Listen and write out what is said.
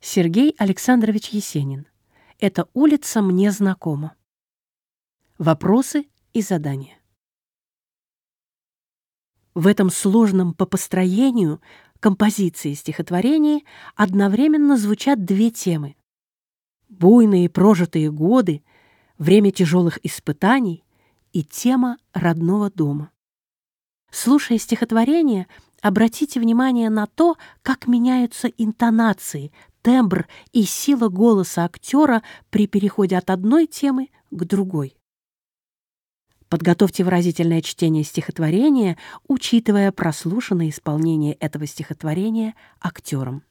Сергей Александрович Есенин. Эта улица мне знакома. Вопросы и задания. В этом сложном по построению композиции стихотворений одновременно звучат две темы. Буйные прожитые годы, время тяжелых испытаний и тема родного дома. Слушая стихотворение, обратите внимание на то, как меняются интонации, тембр и сила голоса актера при переходе от одной темы к другой. Подготовьте выразительное чтение стихотворения, учитывая прослушанное исполнение этого стихотворения актером.